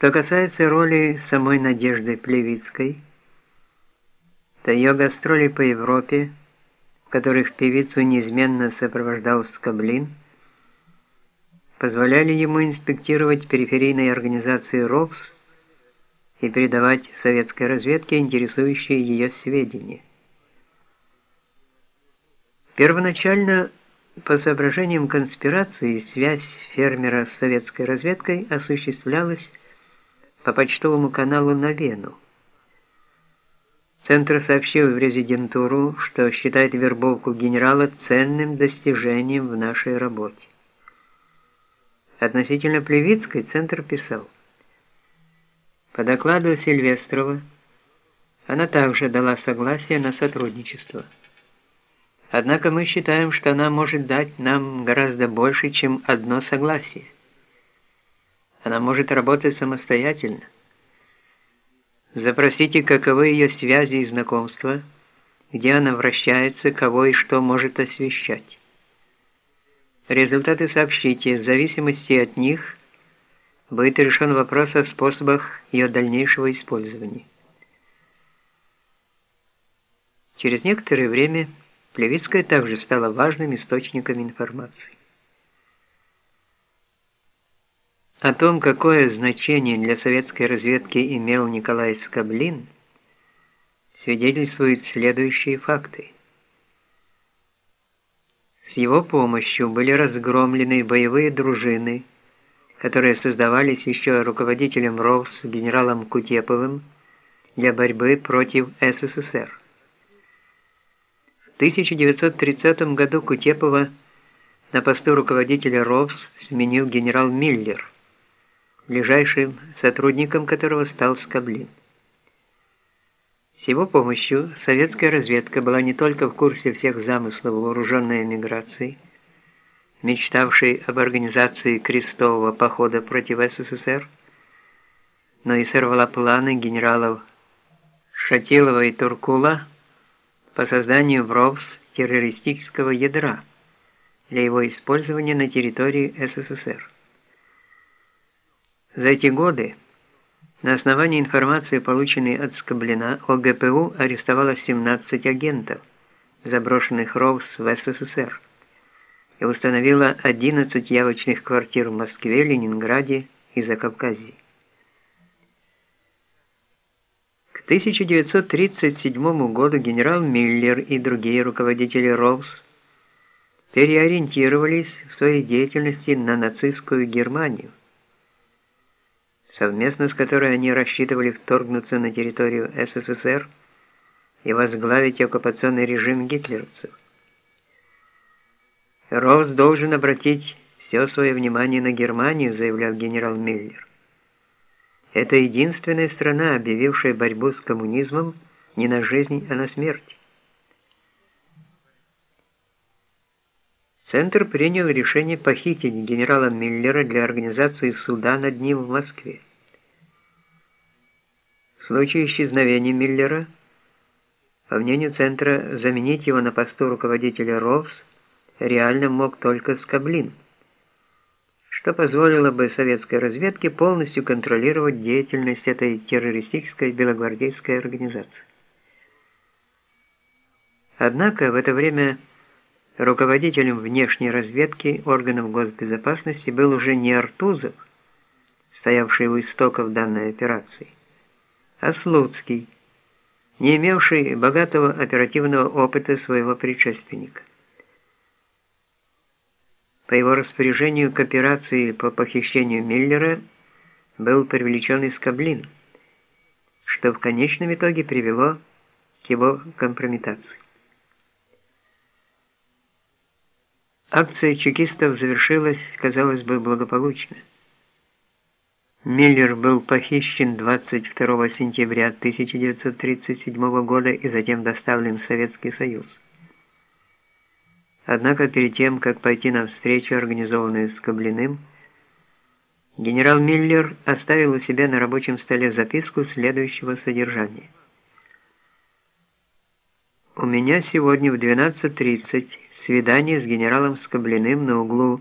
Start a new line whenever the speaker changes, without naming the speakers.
Что касается роли самой Надежды Плевицкой, то ее гастроли по Европе, в которых певицу неизменно сопровождал Скоблин, позволяли ему инспектировать периферийные организации РОВС и передавать советской разведке интересующие ее сведения. Первоначально, по соображениям конспирации, связь фермера с советской разведкой осуществлялась по почтовому каналу на Вену. Центр сообщил в резидентуру, что считает вербовку генерала ценным достижением в нашей работе. Относительно Плевицкой Центр писал, по докладу Сильвестрова, она также дала согласие на сотрудничество. Однако мы считаем, что она может дать нам гораздо больше, чем одно согласие. Она может работать самостоятельно. Запросите, каковы ее связи и знакомства, где она вращается, кого и что может освещать. Результаты сообщите, в зависимости от них будет решен вопрос о способах ее дальнейшего использования. Через некоторое время Плевицкая также стала важным источником информации. О том, какое значение для советской разведки имел Николай Скоблин, свидетельствуют следующие факты. С его помощью были разгромлены боевые дружины, которые создавались еще руководителем РОВС генералом Кутеповым для борьбы против СССР. В 1930 году Кутепова на посту руководителя РОВС сменил генерал Миллер – ближайшим сотрудником которого стал Скоблин. С его помощью советская разведка была не только в курсе всех замыслов вооруженной эмиграции, мечтавшей об организации крестового похода против СССР, но и сорвала планы генералов Шатилова и Туркула по созданию в РОВС террористического ядра для его использования на территории СССР. За эти годы на основании информации, полученной от Скоблина, ОГПУ арестовало 17 агентов, заброшенных РОВС в СССР, и установила 11 явочных квартир в Москве, Ленинграде и Закавказье. К 1937 году генерал Миллер и другие руководители РОВС переориентировались в своей деятельности на нацистскую Германию совместно с которой они рассчитывали вторгнуться на территорию СССР и возглавить оккупационный режим гитлеровцев. Роуз должен обратить все свое внимание на Германию, заявлял генерал Миллер. Это единственная страна, объявившая борьбу с коммунизмом не на жизнь, а на смерть. Центр принял решение похитить генерала Миллера для организации суда над ним в Москве. В случае исчезновения Миллера, по мнению Центра, заменить его на посту руководителя РОВС реально мог только Скоблин, что позволило бы советской разведке полностью контролировать деятельность этой террористической белогвардейской организации. Однако в это время руководителем внешней разведки органов госбезопасности был уже не Артузов, стоявший у истоков данной операции, а Слуцкий, не имевший богатого оперативного опыта своего предшественника. По его распоряжению к операции по похищению Миллера был привлечен Искаблин, что в конечном итоге привело к его компрометации. Акция чекистов завершилась, казалось бы, благополучно. Миллер был похищен 22 сентября 1937 года и затем доставлен в Советский Союз. Однако перед тем, как пойти на встречу, организованную с Каблиным, генерал Миллер оставил у себя на рабочем столе записку следующего содержания. «У меня сегодня в 12.30 свидание с генералом Скоблиным на углу